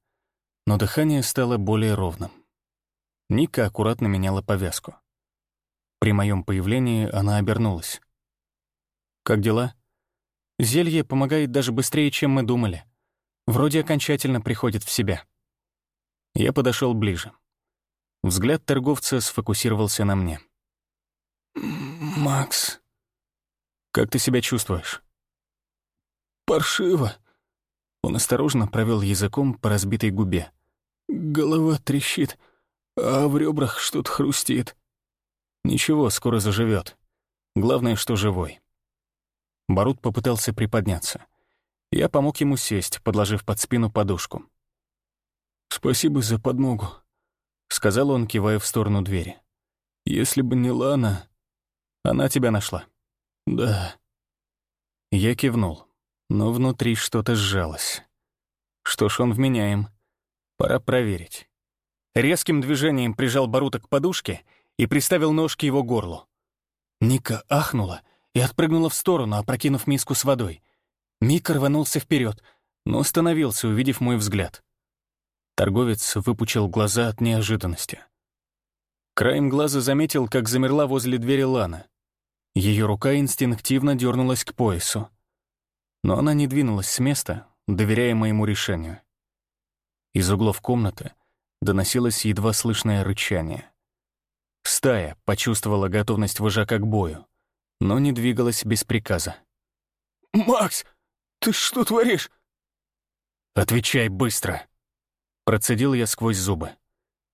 но дыхание стало более ровным. Ника аккуратно меняла повязку. При моем появлении она обернулась. «Как дела?» «Зелье помогает даже быстрее, чем мы думали. Вроде окончательно приходит в себя». Я подошел ближе. Взгляд торговца сфокусировался на мне. «Макс...» «Как ты себя чувствуешь?» «Паршиво». Он осторожно провел языком по разбитой губе. «Голова трещит а в ребрах что-то хрустит. Ничего, скоро заживет. Главное, что живой. Барут попытался приподняться. Я помог ему сесть, подложив под спину подушку. «Спасибо за подмогу», — сказал он, кивая в сторону двери. «Если бы не Лана...» «Она тебя нашла?» «Да». Я кивнул, но внутри что-то сжалось. Что ж, он вменяем. Пора проверить. Резким движением прижал Барута к подушке и приставил ножки его горлу. Ника ахнула и отпрыгнула в сторону, опрокинув миску с водой. Мика рванулся вперед, но остановился, увидев мой взгляд. Торговец выпучил глаза от неожиданности. Краем глаза заметил, как замерла возле двери Лана. Ее рука инстинктивно дернулась к поясу. Но она не двинулась с места, доверяя моему решению. Из углов комнаты доносилось едва слышное рычание. Стая почувствовала готовность вожака к бою, но не двигалась без приказа. «Макс, ты что творишь?» «Отвечай быстро!» Процедил я сквозь зубы.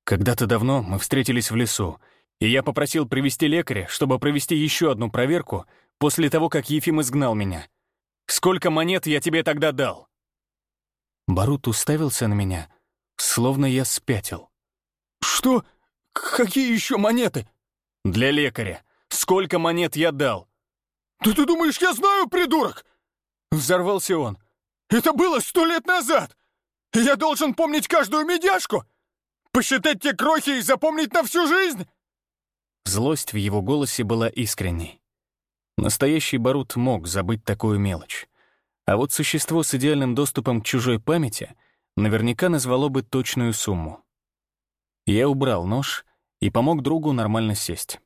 Когда-то давно мы встретились в лесу, и я попросил привести лекаря, чтобы провести еще одну проверку после того, как Ефим изгнал меня. Сколько монет я тебе тогда дал?» Барут уставился на меня, словно я спятил. «Что? Какие еще монеты?» «Для лекаря. Сколько монет я дал?» «Да ты думаешь, я знаю, придурок?» Взорвался он. «Это было сто лет назад! Я должен помнить каждую медяшку? Посчитать те крохи и запомнить на всю жизнь?» Злость в его голосе была искренней. Настоящий Барут мог забыть такую мелочь. А вот существо с идеальным доступом к чужой памяти наверняка назвало бы точную сумму. Я убрал нож и помог другу нормально сесть.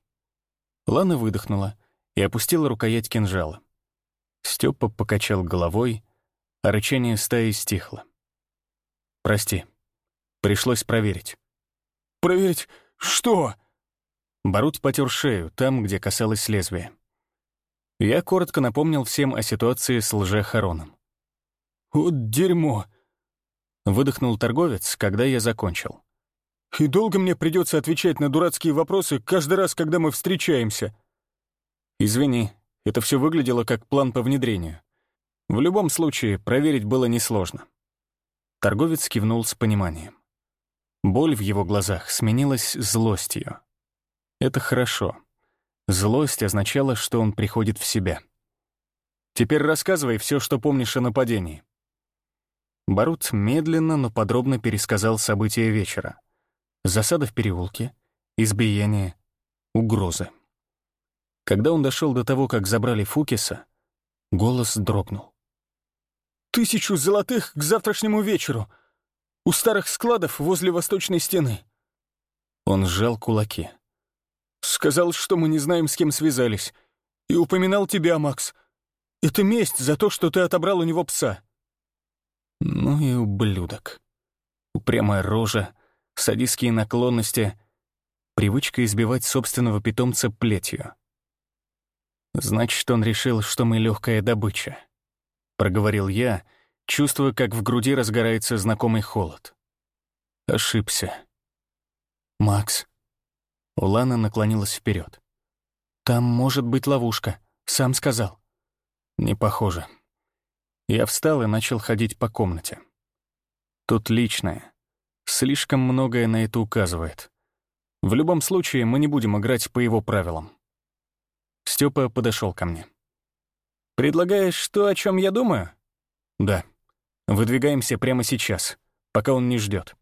Лана выдохнула и опустила рукоять кинжала. Степа покачал головой, а рычание стаи стихло. «Прости. Пришлось проверить». «Проверить что?» Барут потер шею, там, где касалось лезвия. Я коротко напомнил всем о ситуации с лжехароном. «Вот дерьмо!» — выдохнул торговец, когда я закончил. «И долго мне придется отвечать на дурацкие вопросы каждый раз, когда мы встречаемся?» «Извини, это все выглядело как план по внедрению. В любом случае, проверить было несложно». Торговец кивнул с пониманием. Боль в его глазах сменилась злостью. Это хорошо. Злость означала, что он приходит в себя. «Теперь рассказывай все, что помнишь о нападении». Барут медленно, но подробно пересказал события вечера. Засада в переулке, избиение, угрозы. Когда он дошел до того, как забрали Фукиса, голос дрогнул тысячу золотых к завтрашнему вечеру. У старых складов возле восточной стены». Он сжал кулаки. «Сказал, что мы не знаем, с кем связались. И упоминал тебя, Макс. Это месть за то, что ты отобрал у него пса». Ну и ублюдок. Упрямая рожа, садистские наклонности, привычка избивать собственного питомца плетью. Значит, он решил, что мы легкая добыча проговорил я, чувствуя, как в груди разгорается знакомый холод. Ошибся. «Макс». Улана наклонилась вперед. «Там может быть ловушка, сам сказал». «Не похоже». Я встал и начал ходить по комнате. Тут личное. Слишком многое на это указывает. В любом случае, мы не будем играть по его правилам. Степа подошел ко мне. «Предлагаешь то, о чем я думаю?» «Да. Выдвигаемся прямо сейчас, пока он не ждет.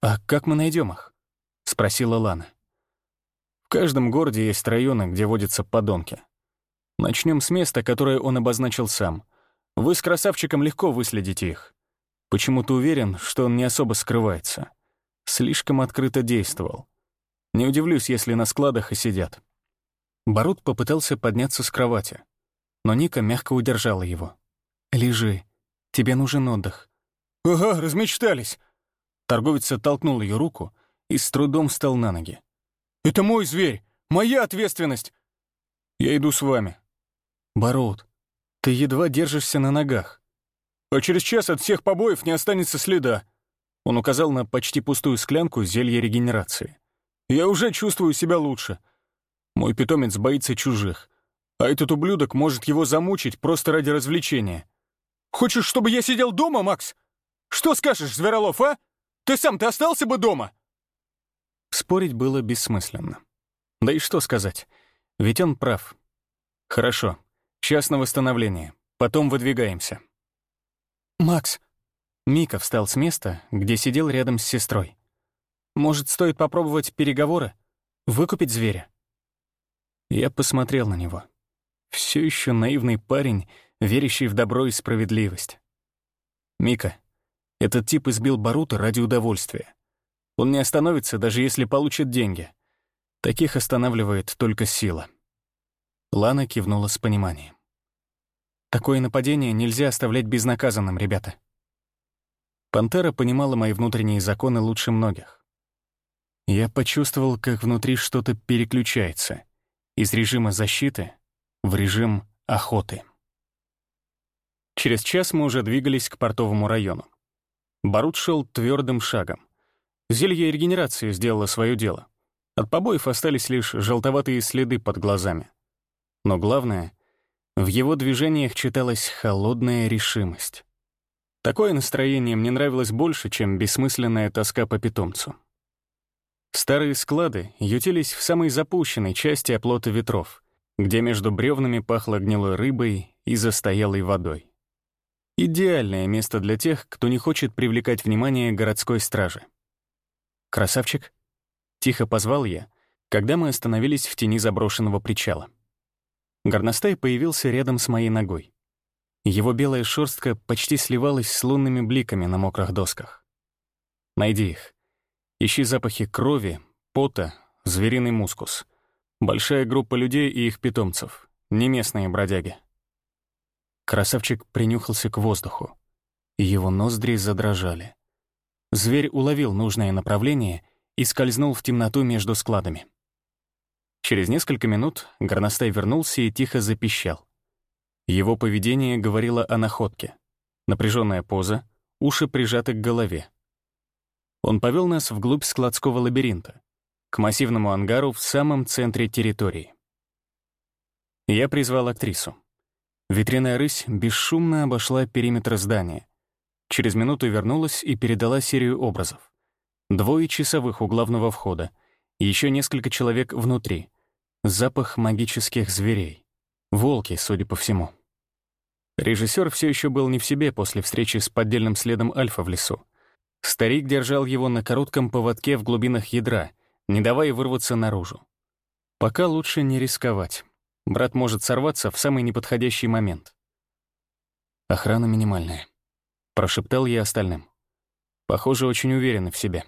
«А как мы найдем их?» — спросила Лана. «В каждом городе есть районы, где водятся подонки. Начнем с места, которое он обозначил сам. Вы с красавчиком легко выследите их. Почему-то уверен, что он не особо скрывается. Слишком открыто действовал. Не удивлюсь, если на складах и сидят». Барут попытался подняться с кровати но Ника мягко удержала его. «Лежи. Тебе нужен отдых». «Ага, размечтались». Торговец оттолкнул ее руку и с трудом встал на ноги. «Это мой зверь! Моя ответственность!» «Я иду с вами». «Барут, ты едва держишься на ногах». «А через час от всех побоев не останется следа». Он указал на почти пустую склянку зелья регенерации. «Я уже чувствую себя лучше. Мой питомец боится чужих. А этот ублюдок может его замучить просто ради развлечения. Хочешь, чтобы я сидел дома, Макс? Что скажешь, Зверолов, а? Ты сам-то остался бы дома?» Спорить было бессмысленно. Да и что сказать? Ведь он прав. Хорошо. Час на восстановление. Потом выдвигаемся. «Макс!» Мика встал с места, где сидел рядом с сестрой. «Может, стоит попробовать переговоры? Выкупить зверя?» Я посмотрел на него. Все еще наивный парень, верящий в добро и справедливость. «Мика, этот тип избил Барута ради удовольствия. Он не остановится, даже если получит деньги. Таких останавливает только сила». Лана кивнула с пониманием. Такое нападение нельзя оставлять безнаказанным, ребята. Пантера понимала мои внутренние законы лучше многих. Я почувствовал, как внутри что-то переключается из режима защиты в режим охоты. Через час мы уже двигались к портовому району. Барут шел твердым шагом. Зелье регенерации сделало свое дело. От побоев остались лишь желтоватые следы под глазами. Но главное, в его движениях читалась холодная решимость. Такое настроение мне нравилось больше, чем бессмысленная тоска по питомцу. Старые склады ютились в самой запущенной части оплота ветров, где между бревнами пахло гнилой рыбой и застоялой водой. Идеальное место для тех, кто не хочет привлекать внимание городской стражи. «Красавчик?» — тихо позвал я, когда мы остановились в тени заброшенного причала. Горностай появился рядом с моей ногой. Его белая шерстка почти сливалась с лунными бликами на мокрых досках. Найди их. Ищи запахи крови, пота, звериный мускус. Большая группа людей и их питомцев, не местные бродяги. Красавчик принюхался к воздуху. Его ноздри задрожали. Зверь уловил нужное направление и скользнул в темноту между складами. Через несколько минут горностай вернулся и тихо запищал. Его поведение говорило о находке. Напряженная поза, уши прижаты к голове. Он повел нас вглубь складского лабиринта, к массивному ангару в самом центре территории. Я призвал актрису. Ветряная рысь бесшумно обошла периметр здания. Через минуту вернулась и передала серию образов. Двое часовых у главного входа, еще несколько человек внутри. Запах магических зверей. Волки, судя по всему. Режиссер все еще был не в себе после встречи с поддельным следом Альфа в лесу. Старик держал его на коротком поводке в глубинах ядра, не давая вырваться наружу. Пока лучше не рисковать. Брат может сорваться в самый неподходящий момент. Охрана минимальная. Прошептал я остальным. Похоже, очень уверены в себе.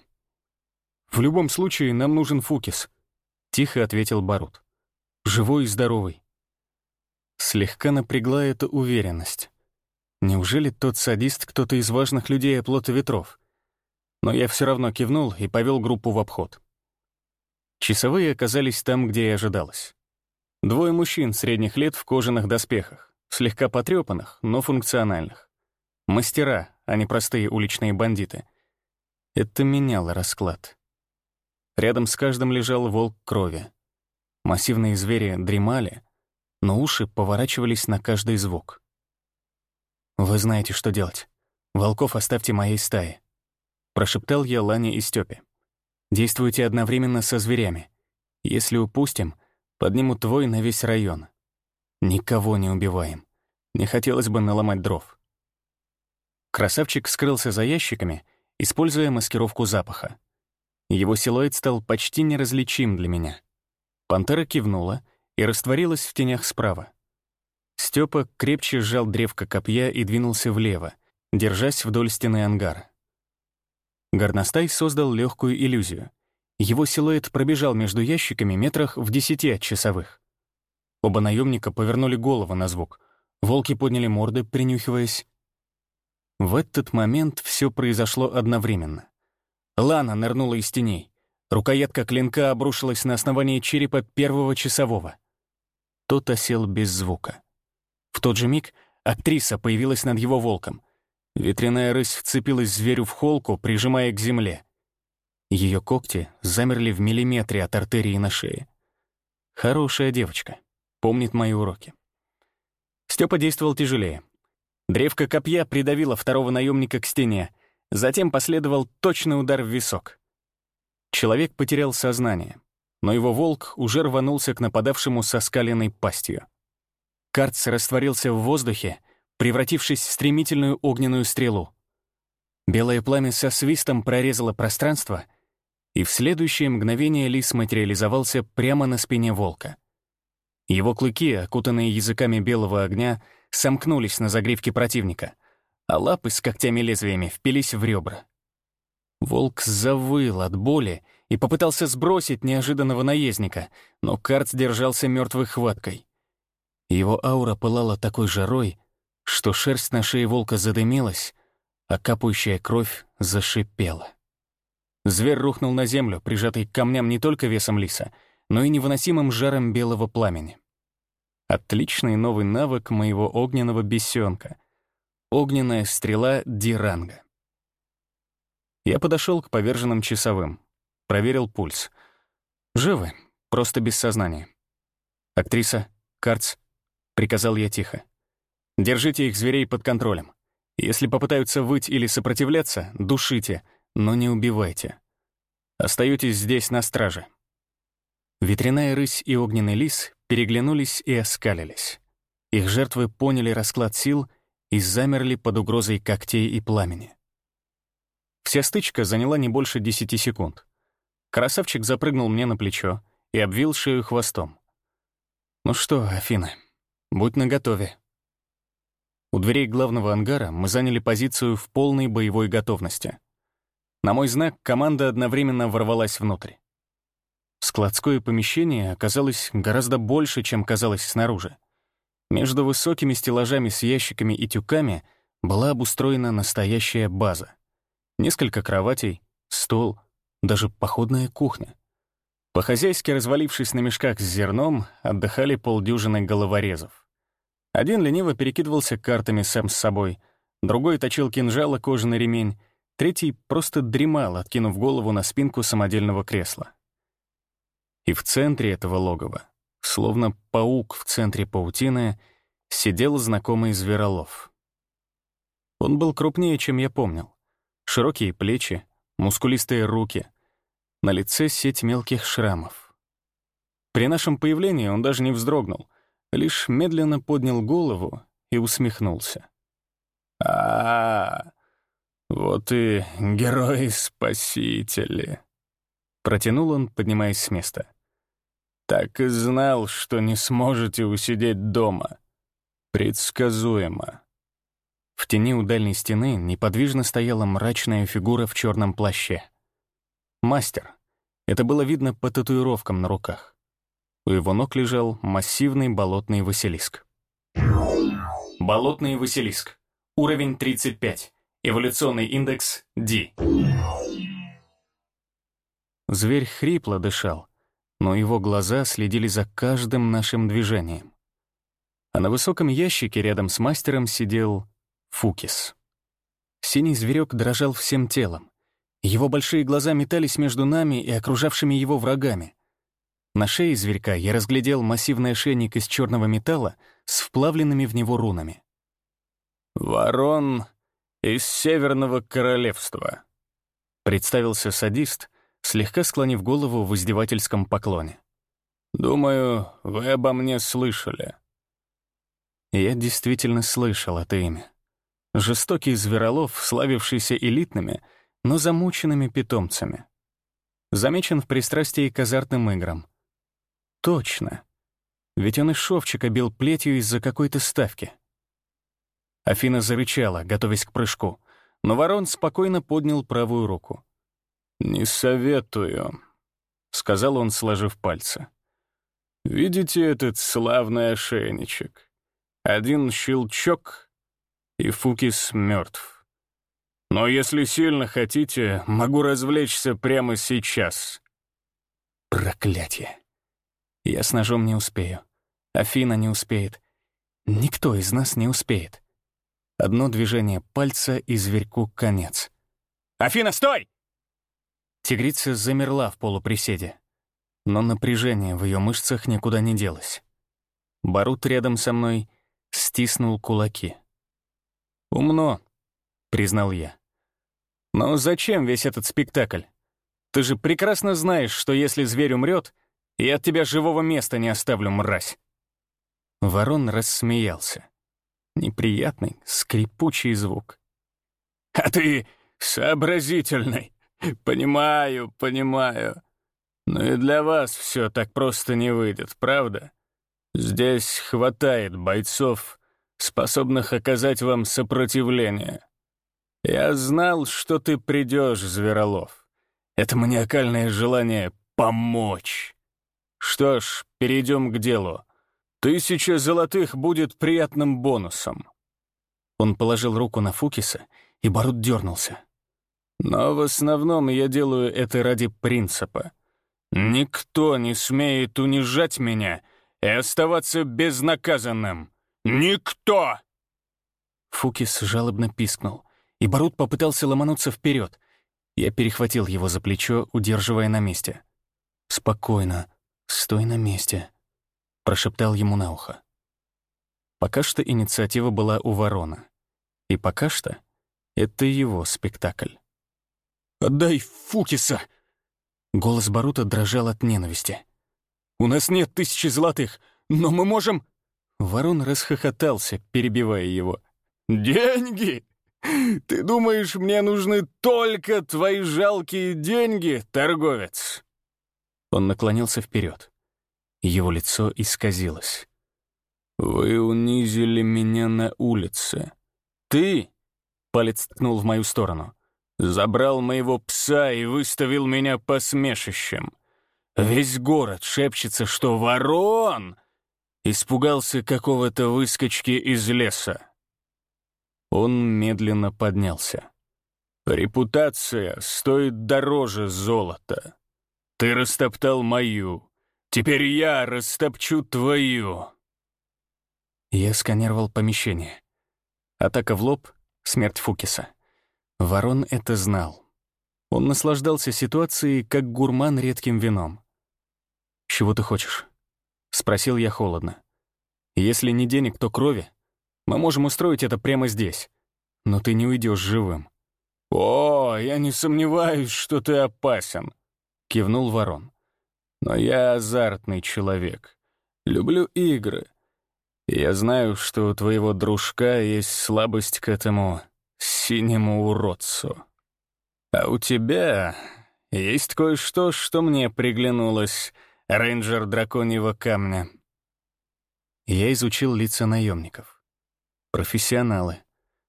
«В любом случае, нам нужен Фукис», — тихо ответил Барут. «Живой и здоровый». Слегка напрягла эта уверенность. Неужели тот садист кто-то из важных людей оплота ветров? Но я все равно кивнул и повел группу в обход. Часовые оказались там, где и ожидалось. Двое мужчин средних лет в кожаных доспехах, слегка потрепанных, но функциональных. Мастера, а не простые уличные бандиты. Это меняло расклад. Рядом с каждым лежал волк крови. Массивные звери дремали, но уши поворачивались на каждый звук. «Вы знаете, что делать. Волков оставьте моей стае», — прошептал я Лане и Стёпе. «Действуйте одновременно со зверями. Если упустим, поднимут твой на весь район. Никого не убиваем. Не хотелось бы наломать дров». Красавчик скрылся за ящиками, используя маскировку запаха. Его силуэт стал почти неразличим для меня. Пантера кивнула и растворилась в тенях справа. Степа крепче сжал древко копья и двинулся влево, держась вдоль стены ангара. Горностай создал легкую иллюзию. Его силуэт пробежал между ящиками метрах в десяти от часовых. Оба наемника повернули голову на звук. Волки подняли морды, принюхиваясь. В этот момент все произошло одновременно. Лана нырнула из теней. Рукоятка клинка обрушилась на основание черепа первого часового. Тот осел без звука. В тот же миг актриса появилась над его волком. Ветряная рысь вцепилась зверю в холку, прижимая к земле. Ее когти замерли в миллиметре от артерии на шее. Хорошая девочка, помнит мои уроки. Степа действовал тяжелее. Древко копья придавило второго наемника к стене, затем последовал точный удар в висок. Человек потерял сознание, но его волк уже рванулся к нападавшему со скаленной пастью. Карц растворился в воздухе, превратившись в стремительную огненную стрелу. Белое пламя со свистом прорезало пространство, и в следующее мгновение лис материализовался прямо на спине волка. Его клыки, окутанные языками белого огня, сомкнулись на загривке противника, а лапы с когтями-лезвиями впились в ребра. Волк завыл от боли и попытался сбросить неожиданного наездника, но Карц держался мертвой хваткой. Его аура пылала такой жарой, что шерсть на шее волка задымилась, а капающая кровь зашипела. Зверь рухнул на землю, прижатый к камням не только весом лиса, но и невыносимым жаром белого пламени. Отличный новый навык моего огненного бесенка. Огненная стрела Диранга. Я подошел к поверженным часовым. Проверил пульс. Живы, просто без сознания. «Актриса, Карц», — приказал я тихо. «Держите их зверей под контролем. Если попытаются выть или сопротивляться, душите, но не убивайте. Остаетесь здесь на страже». Ветряная рысь и огненный лис переглянулись и оскалились. Их жертвы поняли расклад сил и замерли под угрозой когтей и пламени. Вся стычка заняла не больше десяти секунд. Красавчик запрыгнул мне на плечо и обвил шею хвостом. «Ну что, Афина, будь наготове». У дверей главного ангара мы заняли позицию в полной боевой готовности. На мой знак команда одновременно ворвалась внутрь. Складское помещение оказалось гораздо больше, чем казалось снаружи. Между высокими стеллажами с ящиками и тюками была обустроена настоящая база. Несколько кроватей, стол, даже походная кухня. По-хозяйски развалившись на мешках с зерном, отдыхали полдюжины головорезов. Один лениво перекидывался картами сам с собой, другой точил кинжал кожаный ремень, третий просто дремал, откинув голову на спинку самодельного кресла. И в центре этого логова, словно паук в центре паутины, сидел знакомый зверолов. Он был крупнее, чем я помнил. Широкие плечи, мускулистые руки. На лице сеть мелких шрамов. При нашем появлении он даже не вздрогнул, лишь медленно поднял голову и усмехнулся. а, -а, -а вот и герои-спасители!» Протянул он, поднимаясь с места. «Так и знал, что не сможете усидеть дома. Предсказуемо». В тени у дальней стены неподвижно стояла мрачная фигура в черном плаще. Мастер. Это было видно по татуировкам на руках. У его ног лежал массивный болотный василиск. Болотный василиск. Уровень 35. Эволюционный индекс D. Зверь хрипло дышал, но его глаза следили за каждым нашим движением. А на высоком ящике рядом с мастером сидел Фукис. Синий зверек дрожал всем телом. Его большие глаза метались между нами и окружавшими его врагами. На шее зверька я разглядел массивный ошейник из черного металла с вплавленными в него рунами. «Ворон из Северного Королевства», — представился садист, слегка склонив голову в издевательском поклоне. «Думаю, вы обо мне слышали». Я действительно слышал это имя. Жестокий зверолов, славившийся элитными, но замученными питомцами. Замечен в пристрастии к азартным играм. Точно. Ведь он и шовчика бил плетью из-за какой-то ставки. Афина зарычала, готовясь к прыжку, но ворон спокойно поднял правую руку. «Не советую», — сказал он, сложив пальцы. «Видите этот славный ошейничек? Один щелчок, и Фукис мертв. Но если сильно хотите, могу развлечься прямо сейчас. Проклятие. Я с ножом не успею. Афина не успеет. Никто из нас не успеет. Одно движение пальца, и зверьку конец. «Афина, стой!» Тигрица замерла в полуприседе. Но напряжение в ее мышцах никуда не делось. Барут рядом со мной стиснул кулаки. «Умно», — признал я. Но зачем весь этот спектакль? Ты же прекрасно знаешь, что если зверь умрет, я от тебя живого места не оставлю, мразь. Ворон рассмеялся. Неприятный, скрипучий звук. «А ты сообразительный. Понимаю, понимаю. Но и для вас все так просто не выйдет, правда? Здесь хватает бойцов, способных оказать вам сопротивление. Я знал, что ты придешь, Зверолов. Это маниакальное желание помочь. Что ж, перейдем к делу. Тысяча золотых будет приятным бонусом. Он положил руку на Фукиса, и Барут дернулся. Но в основном я делаю это ради принципа. Никто не смеет унижать меня и оставаться безнаказанным. Никто! Фукис жалобно пискнул, и Барут попытался ломануться вперед. Я перехватил его за плечо, удерживая на месте. «Спокойно, стой на месте», — прошептал ему на ухо. Пока что инициатива была у ворона. И пока что это его спектакль. «Отдай Фукиса!» Голос Барута дрожал от ненависти. «У нас нет тысячи золотых, но мы можем...» Ворон расхохотался, перебивая его. «Деньги? Ты думаешь, мне нужны только твои жалкие деньги, торговец?» Он наклонился вперед. Его лицо исказилось. «Вы унизили меня на улице. Ты...» — палец ткнул в мою сторону. Забрал моего пса и выставил меня посмешищем. Весь город шепчется, что ворон испугался какого-то выскочки из леса. Он медленно поднялся. «Репутация стоит дороже золота. Ты растоптал мою. Теперь я растопчу твою». Я сканировал помещение. Атака в лоб — смерть Фукиса. Ворон это знал. Он наслаждался ситуацией, как гурман редким вином. «Чего ты хочешь?» — спросил я холодно. «Если не денег, то крови. Мы можем устроить это прямо здесь. Но ты не уйдешь живым». «О, я не сомневаюсь, что ты опасен», — кивнул ворон. «Но я азартный человек. Люблю игры. Я знаю, что у твоего дружка есть слабость к этому синему уродцу. А у тебя есть кое-что, что мне приглянулось, рейнджер драконьего камня. Я изучил лица наемников. Профессионалы.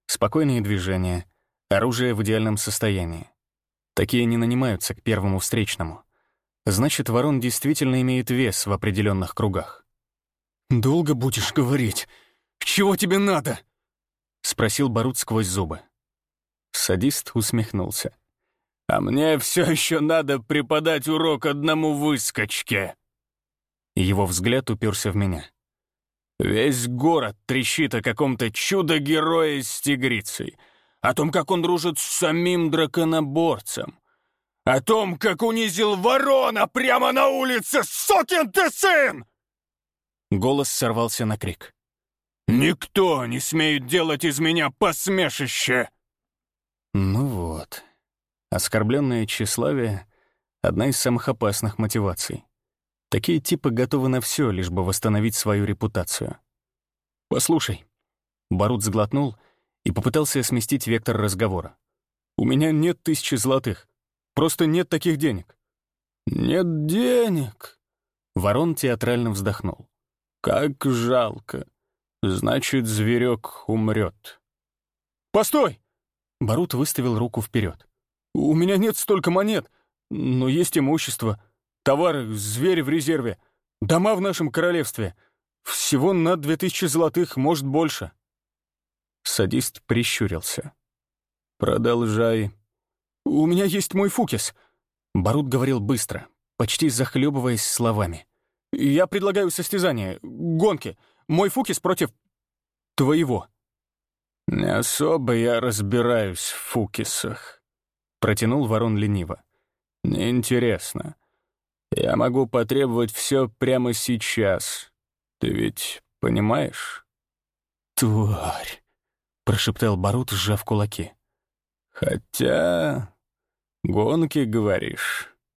Спокойные движения. Оружие в идеальном состоянии. Такие не нанимаются к первому встречному. Значит, ворон действительно имеет вес в определенных кругах. «Долго будешь говорить? Чего тебе надо?» — спросил Барут сквозь зубы. Садист усмехнулся. «А мне все еще надо преподать урок одному выскочке!» Его взгляд уперся в меня. «Весь город трещит о каком-то чудо-герое с тигрицей, о том, как он дружит с самим драконоборцем, о том, как унизил ворона прямо на улице, сокин ты сын!» Голос сорвался на крик. «Никто не смеет делать из меня посмешище!» Ну вот. Оскорбленное тщеславие — одна из самых опасных мотиваций. Такие типы готовы на все, лишь бы восстановить свою репутацию. «Послушай». Барут сглотнул и попытался сместить вектор разговора. «У меня нет тысячи золотых. Просто нет таких денег». «Нет денег?» Ворон театрально вздохнул. «Как жалко. Значит, зверек умрет». «Постой!» Барут выставил руку вперед. «У меня нет столько монет, но есть имущество, товары, звери в резерве, дома в нашем королевстве. Всего на две тысячи золотых, может, больше». Садист прищурился. «Продолжай». «У меня есть мой фукис», — Барут говорил быстро, почти захлебываясь словами. «Я предлагаю состязание, гонки. Мой фукис против твоего». «Не особо я разбираюсь в фукисах», — протянул ворон лениво. «Неинтересно. Я могу потребовать все прямо сейчас. Ты ведь понимаешь?» «Тварь!» — прошептал Барут, сжав кулаки. Хотя... Гонки, говоришь?